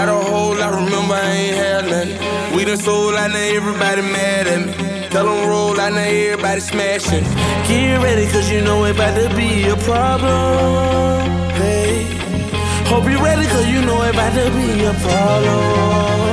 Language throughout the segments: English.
Got a hole, I remember I ain't had nothing. We done sold, I know everybody mad at me. Tell them roll, I know everybody smashing. Get ready, cause you know it about to be a problem. Hey, hope you ready, cause you know it about to be a problem.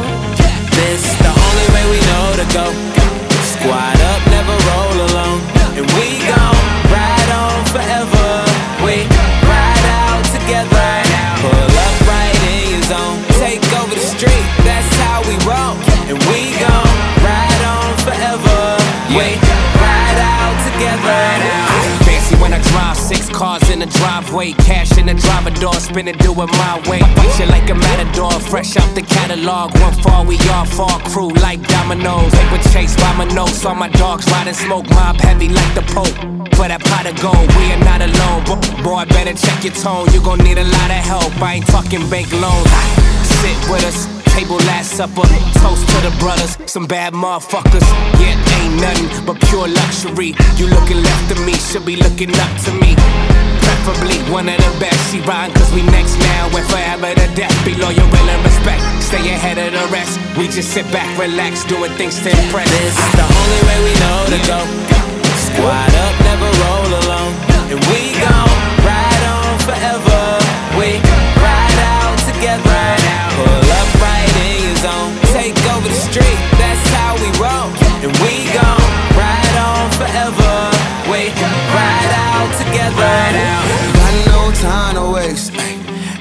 Fancy when I drive six cars in the driveway, cash in the driver door, spin it, do it my way. Fight you like a matador, fresh out the catalog. One fall, we all fall, crew like dominoes. Paper chase by my nose, saw my dogs riding smoke, mob heavy like the Pope. For that pot of gold, we are not alone. Bo- Boy, better check your tone, you gon' need a lot of help. I ain't talking bank loans. Sit with us. Table last supper, toast to the brothers, some bad motherfuckers. Yeah, ain't nothing but pure luxury. You looking left of me, should be looking up to me. Preferably one of the best. She riding cause we next now and forever to death. Be loyal, and respect. Stay ahead of the rest. We just sit back, relax, doing things to impress. This is the only way we know to go. Squad up,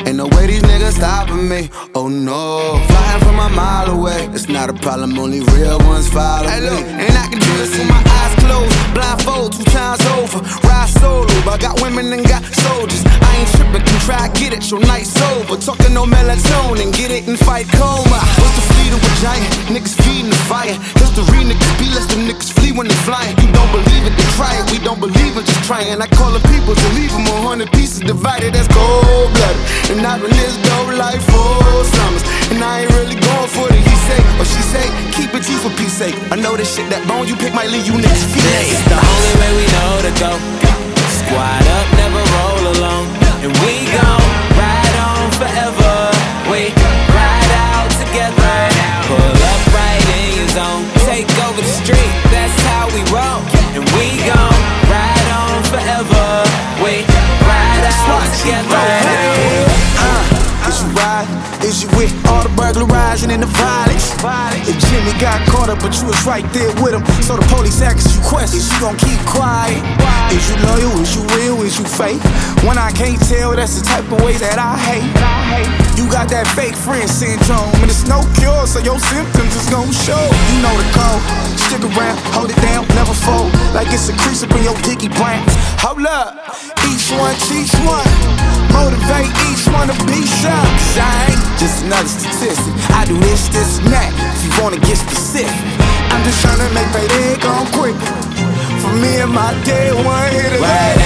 Ain't no way these niggas stopping me. Oh no, flying from a mile away. It's not a problem, only real ones follow hey, look, And I can do this with my eyes closed, blindfold two times over. Ride solo, but I got women and got soldiers. I ain't tripping, can try get it, your night sober. Talking no melatonin, get it and fight coma. What's the fleet of a giant? Niggas feeding the fire. History niggas be less them niggas flee when they flying. Trying. I call the people to leave them a hundred pieces divided. That's cold blooded. And I've been this dope life for summers. And I ain't really going for the he say or she say. Keep it you for peace sake. I know this shit that bone you pick might leave you niggas feet. This is the only way we If Jimmy got caught up, but you was right there with him. So the police asks you questions, you gon' keep quiet. Is you loyal? Is you real? Is you fake? When I can't tell, that's the type of way that I hate. You got that fake friend syndrome, and it's no cure, so your symptoms is gon' show. You know the code. Stick around, hold it down, never fold. Like it's a crease up in your dicky brains. Hold up, each one teach one. Motivate each one to be some. I ain't just another statistic. I do this, this, and that. If you wanna get specific, I'm just tryna make payday come quick. For me and my day one hitter.